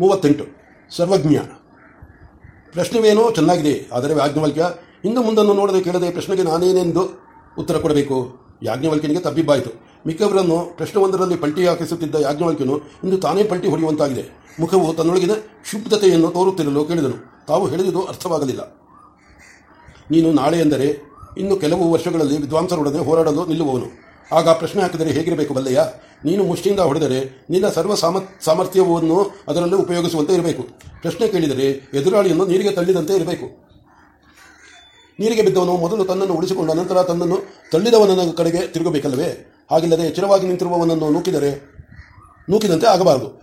ಮೂವತ್ತೆಂಟು. ಸರ್ವಜ್ಞ ಪ್ರಶ್ನೆವೇನೋ ಚೆನ್ನಾಗಿದೆ, ಆದರೆ ಯಾಜ್ಞವಲ್ಕ್ಯ ಇಂದು ಮುಂದನ್ನು ನೋಡದೆ ಕೇಳದೆ ಪ್ರಶ್ನೆಗೆ ನಾನೇನೆಂದು ಉತ್ತರ ಕೊಡಬೇಕು? ಯಾಜ್ಞವಲ್ಕ್ಯನಿಗೆ ತಬ್ಬಿಬ್ಬಾಯಿತು. ಮಿಕ್ಕವರನ್ನು ಪ್ರಶ್ನವೊಂದರಲ್ಲಿ ಪಲ್ಟಿ ಹಾಕಿಸುತ್ತಿದ್ದ ಯಾಜ್ಞವಲ್ಕ್ಯನು ಇಂದು ತಾನೇ ಪಲ್ಟಿ ಹೊಡೆಯುವಂತಾಗಿದೆ. ಮುಖವು ತನ್ನೊಳಗಿನ ಕ್ಷುಬ್ಧತೆಯನ್ನು ತೋರುತ್ತಿರಲು ಕೇಳಿದನು. ತಾವು ಹೇಳಿದುದು ಅರ್ಥವಾಗಲಿಲ್ಲ. ನೀನು ನಾಳೆ ಎಂದರೆ ಇನ್ನು ಕೆಲವು ವರ್ಷಗಳಲ್ಲಿ ವಿದ್ವಾಂಸರೊಡನೆ ಹೋರಾಡಲು ನಿಲ್ಲುವವನು. ಆಗ ಪ್ರಶ್ನೆ ಹಾಕಿದರೆ ಹೇಗಿರಬೇಕು ಬಲ್ಲಯ್ಯ ನೀನು ಮುಷ್ಟಿಯಿಂದ ಹೊಡೆದರೆ ನಿನ್ನ ಸರ್ವ ಸಾಮ ಸಾಮರ್ಥ್ಯವನ್ನು ಅದರಲ್ಲೇ ಉಪಯೋಗಿಸುವಂತೆ ಇರಬೇಕು. ಪ್ರಶ್ನೆ ಕೇಳಿದರೆ ಎದುರಾಳಿಯನ್ನು ನೀರಿಗೆ ತಳ್ಳಿದಂತೆ ಇರಬೇಕು. ನೀರಿಗೆ ಬಿದ್ದವನು ಮೊದಲು ತನ್ನನ್ನು ಉಳಿಸಿಕೊಂಡ ನಂತರ ತನ್ನನ್ನು ತಳ್ಳಿದವನ ಕಡೆಗೆ ತಿರುಗಬೇಕಲ್ಲವೇ? ಹಾಗಿಲ್ಲದೆ ಎಚ್ಚರವಾಗಿ ನಿಂತಿರುವವನನ್ನು ನೂಕಿದರೆ, ನೂಕಿದಂತೆ ಆಗಬಾರದು.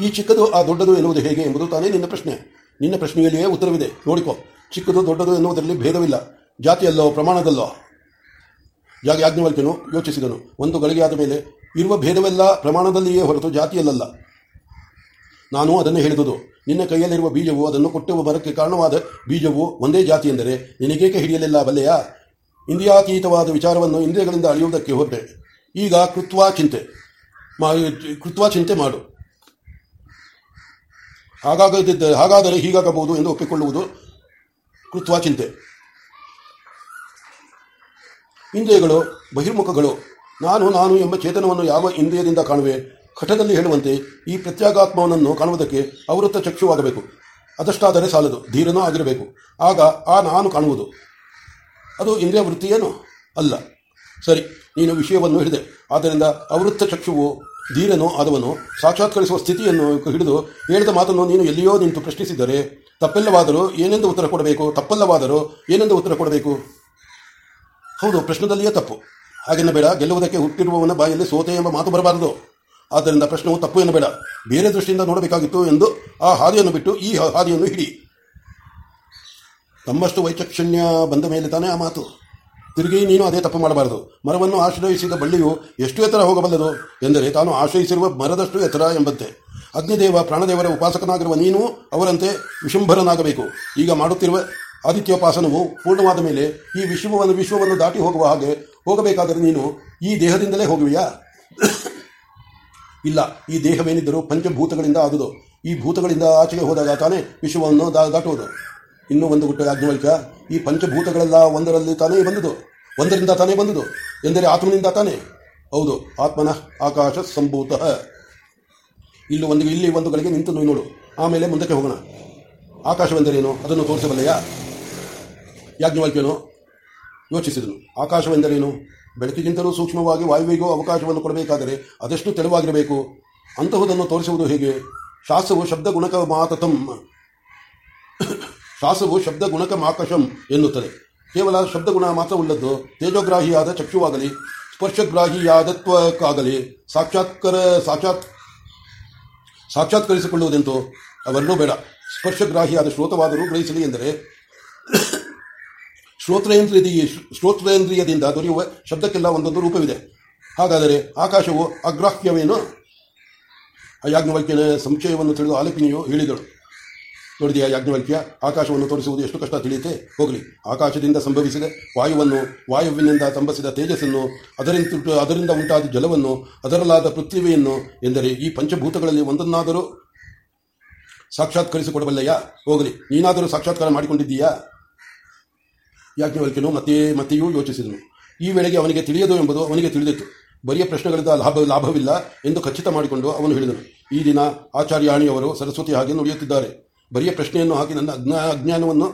ಈ ಚಿಕ್ಕದು ಆ ದೊಡ್ಡದು ಎನ್ನುವುದು ಹೇಗೆ ಎಂಬುದು ತಾನೇ ನಿನ್ನ ಪ್ರಶ್ನೆ. ನಿನ್ನ ಪ್ರಶ್ನೆಯಲ್ಲಿಯೇ ಉತ್ತರವಿದೆ. ನೋಡಿಕೊ, ಚಿಕ್ಕದು ದೊಡ್ಡದು ಎನ್ನುವುದರಲ್ಲಿ ಭೇದವಿಲ್ಲ. ಜಾತಿಯಲ್ಲೋ ಪ್ರಮಾಣದಲ್ಲೋ? ಯಾಜ್ಞವಲ್ಕ್ಯನು ಯೋಚಿಸಿದನು. ಒಂದು ಗಳಿಗೆಯಾದ ಮೇಲೆ ಇರುವ ಭೇದವೆಲ್ಲ ಪ್ರಮಾಣದಲ್ಲಿಯೇ ಹೊರತು ಜಾತಿಯಲ್ಲಲ್ಲ. ನಾನು ಅದನ್ನು ಹೇಳಿದುದು. ನಿನ್ನ ಕೈಯಲ್ಲಿರುವ ಬೀಜವು ಅದನ್ನು ಕೊಟ್ಟುವ ಬರಕ್ಕೆ ಕಾರಣವಾದ ಬೀಜವು ಒಂದೇ ಜಾತಿ ಎಂದರೆ ನಿನಗೇಕೆ ಹಿಡಿಯಲಿಲ್ಲ ಬಲ್ಲೆಯ? ಇಂದ್ರಿಯಾತೀತವಾದ ವಿಚಾರವನ್ನು ಇಂದ್ರಿಯಗಳಿಂದ ಅಳೆಯುವುದಕ್ಕೆ ಹೊರಟೆ ಈಗ ಕೃತ್ವಾ ಚಿಂತೆ. ಕೃತ್ವಾ ಚಿಂತೆ ಮಾಡು. ಹಾಗಾಗದಿದ್ದ, ಹಾಗಾದರೆ ಹೀಗಾಗಬಹುದು ಎಂದು ಒಪ್ಪಿಕೊಳ್ಳುವುದು ಕೃತ್ವಾ ಚಿಂತೆ. ಇಂದ್ರಿಯಗಳು, ಬಹಿರ್ಮುಖಗಳು, ನಾನು ನಾನು ಎಂಬ ಚೇತನವನ್ನು ಯಾವ ಇಂದ್ರಿಯದಿಂದ ಕಾಣುವೆ? ಕಠದಲ್ಲಿ ಹೇಳುವಂತೆ ಈ ಪ್ರತ್ಯಾಗಾತ್ಮವನ್ನು ಕಾಣುವುದಕ್ಕೆ ಅವೃತ್ತ ಚಕ್ಷುವಾಗಬೇಕು. ಅದಷ್ಟಾದರೆ ಸಾಲದು, ಧೀರನೂ ಆಗಿರಬೇಕು. ಆಗ ಆ ನಾನು ಕಾಣುವುದು. ಅದು ಇಂದ್ರಿಯ ವೃತ್ತಿಯೇನು? ಅಲ್ಲ. ಸರಿ, ನೀನು ವಿಷಯವನ್ನು ಹಿಡಿದೆ. ಆದ್ದರಿಂದ ಅವೃತ್ತ ಚಕ್ಷುವು ಧೀರನೋ, ಆದವನು, ಸಾಕ್ಷಾತ್ಕರಿಸುವ ಸ್ಥಿತಿಯನ್ನು ಹಿಡಿದು ಹೇಳಿದ ಮಾತನ್ನು ನೀನು ಎಲ್ಲಿಯೋ ನಿಂತು ಪ್ರಶ್ನಿಸಿದರೆ ತಪ್ಪೆಲ್ಲವಾದರೂ ಏನೆಂದು ಉತ್ತರ ಕೊಡಬೇಕು? ತಪ್ಪಲ್ಲವಾದರೂ ಏನೆಂದು ಉತ್ತರ ಕೊಡಬೇಕು? ಹೌದು, ಪ್ರಶ್ನದಲ್ಲಿಯೇ ತಪ್ಪು. ಹಾಗೆನ್ನಬೇಡ ಗೆಲ್ಲುವುದಕ್ಕೆ ಹುಟ್ಟಿರುವವನ ಬಾಯಲ್ಲಿ ಸೋತೆ ಎಂಬ ಮಾತು ಬರಬಾರದು. ಆದ್ದರಿಂದ ಪ್ರಶ್ನವು ತಪ್ಪು ಎನ್ನಬೇಡ. ಬೇರೆ ದೃಷ್ಟಿಯಿಂದ ನೋಡಬೇಕಾಗಿತ್ತು ಎಂದು ಆ ಹಾದಿಯನ್ನು ಬಿಟ್ಟು ಈ ಹಾದಿಯನ್ನು ಹಿಡಿ. ತಮ್ಮಷ್ಟು ವೈಚಕ್ಷಣ್ಯ ಬಂದ ಮೇಲೆ ತಾನೇ ಆ ಮಾತು. ತಿರುಗಿ ನೀನು ಅದೇ ತಪ್ಪು ಮಾಡಬಾರದು. ಮರವನ್ನು ಆಶ್ರಯಿಸಿದ ಬಳ್ಳಿಯು ಎಷ್ಟು ಎತ್ತರ ಹೋಗಬಲ್ಲದು? ಎಂದರೆ ತಾನು ಆಶ್ರಯಿಸಿರುವ ಮರದಷ್ಟು ಎತ್ತರ ಎಂಬಂತೆ. ಅಗ್ನಿದೇವ ಪ್ರಾಣದೇವರ ಉಪಾಸಕನಾಗಿರುವ ನೀನು ಅವರಂತೆ ವಿಶುಂಭರನಾಗಬೇಕು. ಈಗ ಮಾಡುತ್ತಿರುವ ಆದಿತ್ಯೋಪಾಸನವು ಪೂರ್ಣವಾದ ಮೇಲೆ ಈ ವಿಶ್ವವನ್ನು ವಿಶ್ವವನ್ನು ದಾಟಿ ಹೋಗುವ ಹಾಗೆ ಹೋಗಬೇಕಾದರೆ ನೀನು ಈ ದೇಹದಿಂದಲೇ ಹೋಗುವಿಯಾ? ಇಲ್ಲ, ಈ ದೇಹವೇನಿದ್ದರೂ ಪಂಚಭೂತಗಳಿಂದ ಆದುದು. ಈ ಭೂತಗಳಿಂದ ಆಚೆಗೆ ಹೋದಾಗ ತಾನೇ ವಿಶ್ವವನ್ನು ದಾಟುವುದು. ಇನ್ನೂ ಒಂದು ಗುಟ್ಟು ಯಾಜ್ಞವಲ್ಕ ಈ ಪಂಚಭೂತಗಳೆಲ್ಲ ಒಂದರಲ್ಲಿ ತಾನೇ ಬಂದುದು. ಒಂದರಿಂದ ತಾನೇ ಬಂದುದು. ಎಂದರೆ ಆತ್ಮನಿಂದ ತಾನೇ? ಹೌದು, ಆತ್ಮನ ಆಕಾಶ ಸಂಭೂತ. ಇಲ್ಲಿ ಒಂದು ಇಲ್ಲಿ ಒಂದು ಗಳಿಗೆ ನಿಂತು ನೋಡು. ಆಮೇಲೆ ಮುಂದಕ್ಕೆ ಹೋಗೋಣ. ಆಕಾಶವೆಂದರೇನು? ಅದನ್ನು ತೋರಿಸಬಲ್ಲೆಯಾ? ಯಾಜ್ಞವಲ್ಕ್ಯನು ಯೋಚಿಸಿದನು. ಆಕಾಶವೆಂದರೇನು? ಬೆಳಕಿಗಿಂತಲೂ ಸೂಕ್ಷ್ಮವಾಗಿ ವಾಯುವಿಗೂ ಅವಕಾಶವನ್ನು ಕೊಡಬೇಕಾದರೆ ಅದೆಷ್ಟು ತೆಳುವಾಗಿರಬೇಕು? ಅಂತಹುದನ್ನು ತೋರಿಸುವುದು ಹೇಗೆ? ಶಾಸವು ಶಬ್ದ ಗುಣಕ ಮಾತತಂ ಶಾಸವು ಶಬ್ದ ಗುಣಕ ಮಾಕಶಂ ಎನ್ನುತ್ತದೆ. ಕೇವಲ ಶಬ್ದಗುಣ ಮಾತ್ರವುಳ್ಳದ್ದು ತೇಜೋಗ್ರಾಹಿಯಾದ ಚಕ್ಷುವಾಗಲಿ, ಸ್ಪರ್ಶಗ್ರಾಹಿಯಾದತ್ವಕ್ಕಾಗಲಿ, ಸಾಕ್ಷಾತ್ಕರ, ಸಾಕ್ಷಾತ್, ಸಾಕ್ಷಾತ್ಕರಿಸಿಕೊಳ್ಳುವುದೆಂತೂ ಅವೆಲ್ಲೂ ಬೇಡ. ಸ್ಪರ್ಶಗ್ರಾಹಿಯಾದ ಶ್ರೋತವಾದರೂ ಗ್ರಹಿಸಲಿ ಎಂದರೆ ಶ್ರೋತ್ರೇಂದ್ರಿಯ ಶ್ರೋತ್ರೇಂದ್ರಿಯದಿಂದ ದೊರೆಯುವ ಶಬ್ದಕ್ಕೆಲ್ಲ ಒಂದೊಂದು ರೂಪವಿದೆ. ಹಾಗಾದರೆ ಆಕಾಶವು ಅಗ್ರಾಹ್ಯವೇನು? ಆ ಯಾಜ್ಞವಲ್ಕ್ಯನ ಸಂಶಯವನ್ನು ತಿಳಿದು ಆಲಪಿನಿಯು ಹೇಳಿದಳು. ನೋಡಿದೆಯಾ ಯಾಜ್ಞವಲ್ಕ್ಯ, ಆಕಾಶವನ್ನು ತೋರಿಸುವುದು ಎಷ್ಟು ಕಷ್ಟ ತಿಳಿಯುತ್ತೆ? ಹೋಗಲಿ. ಆಕಾಶದಿಂದ ಸಂಭವಿಸಿದ ವಾಯುವನ್ನು, ವಾಯುವಿನಿಂದ ತಂಬಸಿದ ತೇಜಸ್ಸನ್ನು ಅದರಿಂದ ಅದರಿಂದ ಉಂಟಾದ ಜಲವನ್ನು, ಅದರಲ್ಲಾದ ಪೃಥ್ವಿಯನ್ನು ಎಂದರೆ ಈ ಪಂಚಭೂತಗಳಲ್ಲಿ ಒಂದನ್ನಾದರೂ ಸಾಕ್ಷಾತ್ಕರಿಸಿಕೊಡಬಲ್ಲಯ್ಯ ಹೋಗಲಿ. ನೀನಾದರೂ ಸಾಕ್ಷಾತ್ಕಾರ ಮಾಡಿಕೊಂಡಿದ್ದೀಯಾ? ಯಾಜ್ಞವಲ್ಕ್ಯನು ಮತ್ತೆ ಮತ್ತೆಯೂ ಯೋಚಿಸಿದನು. ಈ ವೇಳೆಗೆ ಅವನಿಗೆ ತಿಳಿಯದು ಎಂಬುದು ಅವನಿಗೆ ತಿಳಿದಿತ್ತು. ಬರಿಯ ಪ್ರಶ್ನೆಗಳಿಂದ ಲಾಭ, ಲಾಭವಿಲ್ಲ ಎಂದು ಖಚಿತ ಮಾಡಿಕೊಂಡು ಅವನು ಹೇಳಿದನು. ಈ ದಿನ ಆಚಾರ್ಯಾಣಿಯವರು ಸರಸ್ವತಿ ಹಾಗೆ ನುಡಿಯುತ್ತಿದ್ದಾರೆ. ಬರಿಯ ಪ್ರಶ್ನೆಯನ್ನು ಹಾಕಿ ನನ್ನ ಅಜ್ಞಾ, ಅಜ್ಞಾನವನ್ನು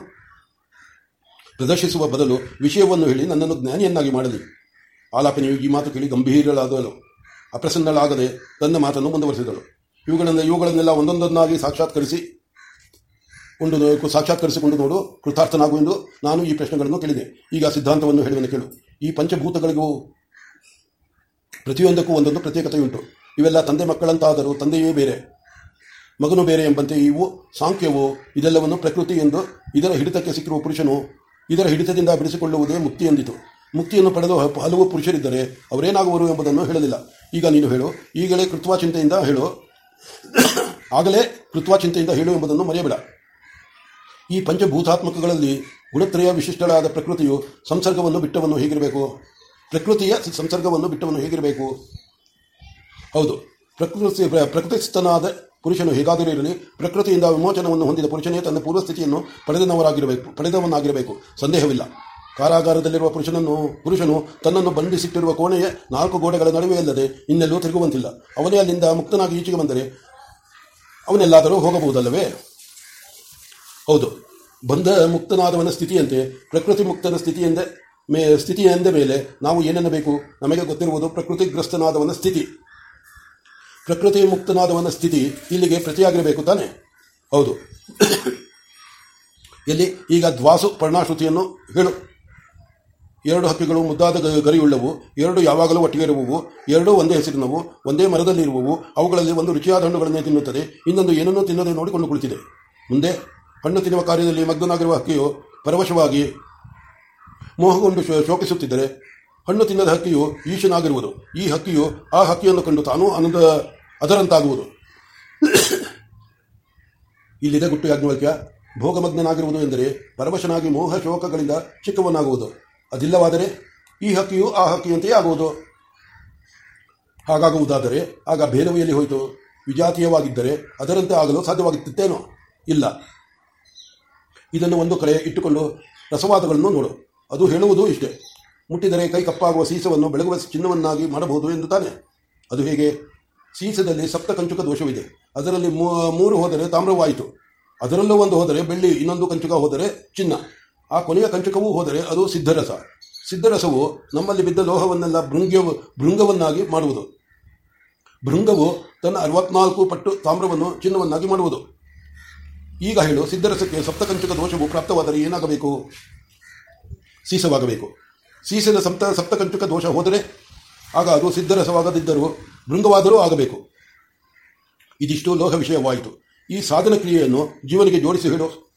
ಪ್ರದರ್ಶಿಸುವ ಬದಲು ವಿಷಯವನ್ನು ಹೇಳಿ ನನ್ನನ್ನು ಜ್ಞಾನಿಯನ್ನಾಗಿ ಮಾಡಲಿ. ಆಲಾಪನೆಯು ಈ ಮಾತು ಕೇಳಿ ಗಂಭೀರಳಾದಳು ಅಪ್ರಸನ್ನಳಾಗದೆ ತನ್ನ ಮಾತನ್ನು ಮುಂದುವರೆಸಿದಳು. ಇವುಗಳನ್ನು ಇವುಗಳನ್ನೆಲ್ಲ ಒಂದೊಂದನ್ನಾಗಿ ಸಾಕ್ಷಾತ್ಕರಿಸಿ ಕೊಂಡು ಸಾಕ್ಷಾತ್ಕರಿಸಿಕೊಂಡು ನೋಡು, ಕೃತಾರ್ಥನಾಗು ಎಂದು ನಾನು ಈ ಪ್ರಶ್ನೆಗಳನ್ನು ಕೇಳಿದೆ. ಈಗ ಸಿದ್ಧಾಂತವನ್ನು ಹೇಳುವನು ಕೇಳು. ಈ ಪಂಚಭೂತಗಳಿಗೂ ಪ್ರತಿಯೊಂದಕ್ಕೂ ಒಂದೊಂದು ಪ್ರತ್ಯೇಕತೆಯುಂಟು. ಇವೆಲ್ಲ ತಂದೆ ಮಕ್ಕಳಂತಾದರೂ ತಂದೆಯೇ ಬೇರೆ, ಮಗನು ಬೇರೆ ಎಂಬಂತೆ ಇವು ಸಾಂಖ್ಯವು, ಇದೆಲ್ಲವನ್ನು ಪ್ರಕೃತಿ ಎಂದು ಇದರ ಹಿಡಿತಕ್ಕೆ ಸಿಕ್ಕಿರುವ ಪುರುಷನು ಇದರ ಹಿಡಿತದಿಂದ ಬಿಡಿಸಿಕೊಳ್ಳುವುದೇ ಮುಕ್ತಿ ಎಂದಿತು. ಮುಕ್ತಿಯನ್ನು ಪಡೆದು ಹಲವು ಪುರುಷರಿದ್ದರೆ ಅವರೇನಾಗುವರು ಎಂಬುದನ್ನು ಹೇಳಲಿಲ್ಲ. ಈಗ ನೀನು ಹೇಳು, ಈಗಲೇ ಕೃತ್ವಾ ಚಿಂತೆಯಿಂದ ಹೇಳು. ಆಗಲೇ ಕೃತ್ವಾ ಚಿಂತೆಯಿಂದ ಹೇಳು ಎಂಬುದನ್ನು ಮರೆಯಬೇಡ. ಈ ಪಂಚಭೂತಾತ್ಮಕಗಳಲ್ಲಿ ಗುಣತ್ರಯ ವಿಶಿಷ್ಟಳಾದ ಪ್ರಕೃತಿಯು ಸಂಸರ್ಗವನ್ನು ಬಿಟ್ಟವನ್ನು ಹೇಗಿರಬೇಕು? ಪ್ರಕೃತಿಯ ಸಂಸರ್ಗವನ್ನು ಬಿಟ್ಟವನ್ನು ಹೇಗಿರಬೇಕು? ಹೌದು. ಪ್ರಕೃತಿ ಪ್ರ- ಪ್ರಕೃತಿಸ್ಥನಾದ ಪುರುಷನು ಹೇಗಾದರೂ ಇರಲಿ, ಪ್ರಕೃತಿಯಿಂದ ವಿಮೋಚನವನ್ನು ಹೊಂದಿದ ಪುರುಷನೇ ತನ್ನ ಪೂರ್ವಸ್ಥಿತಿಯನ್ನು ಪಡೆದನವರಾಗಿರಬೇಕು ಪಡೆದವನಾಗಿರಬೇಕು. ಸಂದೇಹವಿಲ್ಲ. ಕಾರಾಗಾರದಲ್ಲಿರುವ ಪುರುಷನನ್ನು, ಪುರುಷನು ತನ್ನನ್ನು ಬಂಧಿಸಿಟ್ಟಿರುವ ಕೋಣೆಯ ನಾಲ್ಕು ಗೋಡೆಗಳ ನಡುವೆ ಅಲ್ಲದೆ ಇನ್ನೆಲ್ಲೂ ತಿರುಗುವಂತಿಲ್ಲ. ಅವನೇ ಅಲ್ಲಿಂದ ಮುಕ್ತನಾಗಿ ಈಚೆಗೆ ಬಂದರೆ ಅವನೆಲ್ಲಾದರೂ ಹೋಗಬಹುದಲ್ಲವೇ? ಹೌದು. ಬಂಧ ಮುಕ್ತನಾದವನ ಸ್ಥಿತಿಯಂತೆ, ಪ್ರಕೃತಿ ಮುಕ್ತನ ಸ್ಥಿತಿಯಿಂದ ಮೇ, ಸ್ಥಿತಿಯಂದ ಮೇಲೆ ನಾವು ಏನೆನ್ನಬೇಕು? ನಮಗೆ ಗೊತ್ತಿರುವುದು ಪ್ರಕೃತಿಗ್ರಸ್ತನಾದವನ ಸ್ಥಿತಿ. ಪ್ರಕೃತಿ ಮುಕ್ತನಾದವನ ಸ್ಥಿತಿ ಇಲ್ಲಿಗೆ ಪ್ರತಿಯಾಗಿರಬೇಕು ತಾನೆ? ಹೌದು. ಎಲ್ಲಿ? ಈಗ ದ್ವಾಸು ಪರ್ಣಾಶ್ರುತಿಯನ್ನು ಹೇಳು. ಎರಡು ಹಕ್ಕಿಗಳು ಮುದ್ದಾದ ಗರಿಯುಳ್ಳವು, ಎರಡು ಯಾವಾಗಲೂ ಒಟ್ಟಿಗೆ ಇರುವವು ಎರಡೂ ಒಂದೇ ಹೆಸರಿನವು, ಒಂದೇ ಮರದಲ್ಲಿರುವವು, ಅವುಗಳಲ್ಲಿ ಒಂದು ರುಚಿಯಾದ ಹಣ್ಣುಗಳನ್ನೇ ತಿನ್ನುತ್ತದೆ, ಇನ್ನೊಂದು ಏನನ್ನೂ ತಿನ್ನದೆ ನೋಡಿಕೊಂಡು ಕುಳಿತಿದೆ. ಮುಂದೆ ಹಣ್ಣು ತಿನ್ನುವ ಕಾರ್ಯದಲ್ಲಿ ಮಗ್ನನಾಗಿರುವ ಹಕ್ಕಿಯು ಪರವಶವಾಗಿ ಮೋಹಗೊಂಡು ಶೋಕಿಸುತ್ತಿದ್ದರೆ ಹಣ್ಣು ತಿನ್ನದ ಹಕ್ಕಿಯು ಈಶನಾಗಿರುವುದು. ಈ ಹಕ್ಕಿಯು ಆ ಹಕ್ಕಿಯನ್ನು ಕಂಡು ತಾನೂ ಆನಂದ, ಅದರಂತಾಗುವುದು. ಇಲ್ಲಿದೆ ಗುಟ್ಟು ಯಾಜ್ಞವಲ್ಕ್ಯ. ಭೋಗಮಗ್ನನಾಗಿರುವುದು ಎಂದರೆ ಪರವಶನಾಗಿ ಮೋಹ ಶೋಕಗಳಿಂದ ಚಿಕ್ಕವನಾಗುವುದು. ಅದಿಲ್ಲವಾದರೆ ಈ ಹಕ್ಕಿಯು ಆ ಹಕ್ಕಿಯಂತೆಯೇ ಆಗುವುದು. ಹಾಗಾಗುವುದಾದರೆ ಆಗ ಭೇದವೆಯಲ್ಲಿ ಹೋಯಿತು. ವಿಜಾತೀಯವಾಗಿದ್ದರೆ ಅದರಂತೆ ಆಗಲು ಸಾಧ್ಯವಾಗುತ್ತಿತ್ತೇನೋ? ಇಲ್ಲ. ಇದನ್ನು ಒಂದು ಕಡೆ ಇಟ್ಟುಕೊಂಡು ರಸವಾದಗಳನ್ನು ನೋಡು. ಅದು ಹೇಳುವುದು ಇಷ್ಟೇ. ಮುಟ್ಟಿದರೆ ಕೈ ಕಪ್ಪಾಗುವ ಸೀಸವನ್ನು ಬೆಳಗುವ ಚಿನ್ನವನ್ನಾಗಿ ಮಾಡಬಹುದು ಎಂದು ತಾನೆ ಅದು ಹೇಗೆ? ಸೀಸದಲ್ಲಿ ಸಪ್ತ ಕಂಚುಕ ದೋಷವಿದೆ. ಅದರಲ್ಲಿ ಮೂರು ಹೋದರೆ ತಾಮ್ರವಾಯಿತು. ಅದರಲ್ಲೂ ಒಂದು ಹೋದರೆ ಬೆಳ್ಳಿ, ಇನ್ನೊಂದು ಕಂಚುಕ ಹೋದರೆ ಚಿನ್ನ. ಆ ಕೊನೆಯ ಕಂಚುಕವೂ ಹೋದರೆ ಅದು ಸಿದ್ಧರಸ. ಸಿದ್ಧರಸವು ನಮ್ಮಲ್ಲಿ ಬಿದ್ದ ಲೋಹವನ್ನೆಲ್ಲ ಭೃಂಗ್ಯ, ಭೃಂಗವನ್ನಾಗಿ ಮಾಡುವುದು. ಭೃಂಗವು ತನ್ನ ಅರವತ್ನಾಲ್ಕು ಪಟ್ಟು ತಾಮ್ರವನ್ನು ಚಿನ್ನವನ್ನಾಗಿ ಮಾಡುವುದು. ಈಗ ಹೇಳು, ಸಿದ್ಧರಸಕ್ಕೆ ಸಪ್ತಕಂಚುಕ ದೋಷವು ಪ್ರಾಪ್ತವಾದರೆ ಏನಾಗಬೇಕು? ಸೀಸವಾಗಬೇಕು. ಸೀಸದ ಸಪ್ತ, ಸಪ್ತಕಂಚುಕ ದೋಷ ಹೋದರೆ ಆಗ ಅದು ಸಿದ್ಧರಸವಾಗದಿದ್ದರೂ ಭೃಂಗವಾದರೂ ಆಗಬೇಕು. ಇದಿಷ್ಟು ಲೋಹ ವಿಷಯವಾಯಿತು ಈ ಸಾಧನ ಕ್ರಿಯೆಯನ್ನು ಜೀವನಿಗೆ ಜೋಡಿಸಿ ಹೇಳು.